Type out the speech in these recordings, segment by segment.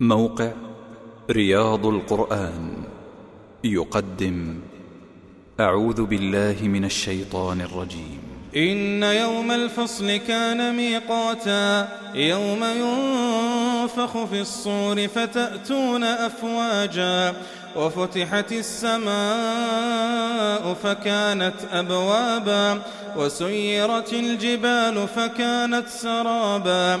موقع رياض القرآن يقدم أعوذ بالله من الشيطان الرجيم. إن يوم الفصل كان ميقاتا يوم ينفخ في الصور فتأتون أفواجا وفتحت السماء فكانت أبوابا وسيرت الجبال فكانت سرابا.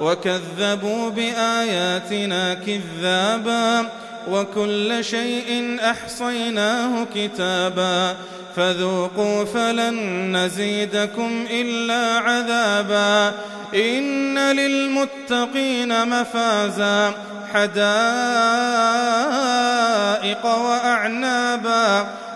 وكذبوا بآياتنا كذابا وكل شيء أحصيناه كتابا فذوقوا فلن نزيدكم إلا عذابا إن للمتقين مفازا حدائق وأعنابا